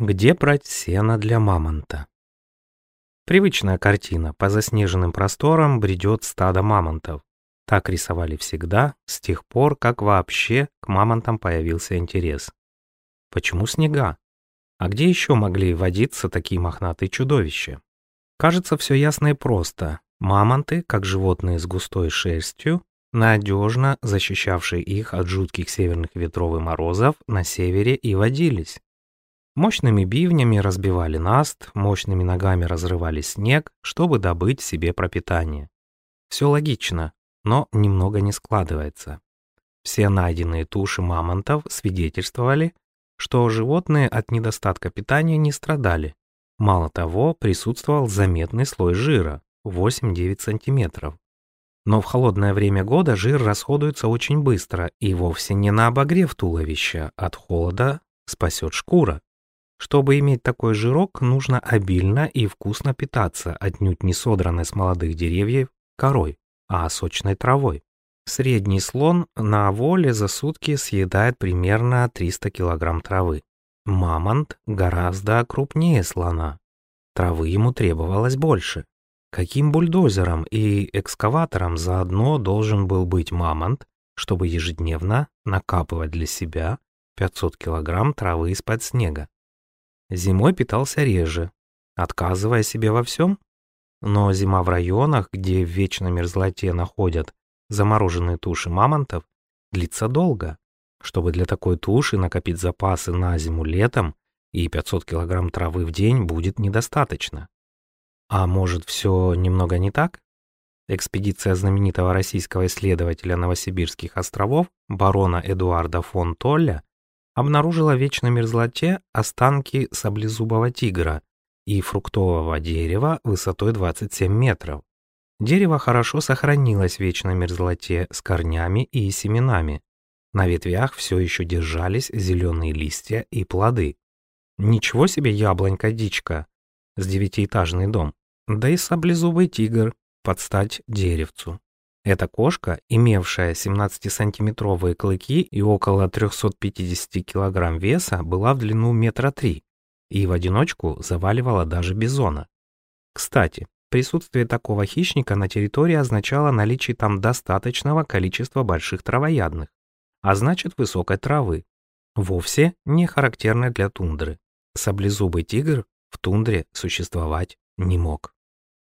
Где брать сено для мамонта? Привычная картина. По заснеженным просторам бредет стадо мамонтов. Так рисовали всегда, с тех пор, как вообще к мамонтам появился интерес. Почему снега? А где еще могли водиться такие мохнатые чудовища? Кажется, все ясно и просто. Мамонты, как животные с густой шерстью, надежно защищавшие их от жутких северных ветров и морозов, на севере и водились. Мощными бивнями разбивали наст, мощными ногами разрывали снег, чтобы добыть себе пропитание. Все логично, но немного не складывается. Все найденные туши мамонтов свидетельствовали, что животные от недостатка питания не страдали. Мало того, присутствовал заметный слой жира 8-9 сантиметров. Но в холодное время года жир расходуется очень быстро и вовсе не на обогрев туловища, от холода спасет шкура. Чтобы иметь такой жирок, нужно обильно и вкусно питаться, отнюдь не содранной с молодых деревьев корой, а сочной травой. Средний слон на воле за сутки съедает примерно 300 килограмм травы. Мамонт гораздо крупнее слона. Травы ему требовалось больше. Каким бульдозером и экскаватором заодно должен был быть мамонт, чтобы ежедневно накапывать для себя 500 килограмм травы из-под снега? Зимой питался реже, отказывая себе во всем. Но зима в районах, где в вечной мерзлоте находят замороженные туши мамонтов, длится долго. Чтобы для такой туши накопить запасы на зиму летом, и 500 килограмм травы в день будет недостаточно. А может, все немного не так? Экспедиция знаменитого российского исследователя Новосибирских островов барона Эдуарда фон Толля обнаружила в вечной мерзлоте останки саблезубого тигра и фруктового дерева высотой 27 метров. Дерево хорошо сохранилось в вечной мерзлоте с корнями и семенами. На ветвях все еще держались зеленые листья и плоды. Ничего себе яблонька-дичка с девятиэтажный дом. Да и саблезубый тигр под стать деревцу. Эта кошка, имевшая 17-сантиметровые клыки и около 350 килограмм веса, была в длину метра три и в одиночку заваливала даже бизона. Кстати, присутствие такого хищника на территории означало наличие там достаточного количества больших травоядных, а значит высокой травы, вовсе не характерной для тундры. Саблезубый тигр в тундре существовать не мог.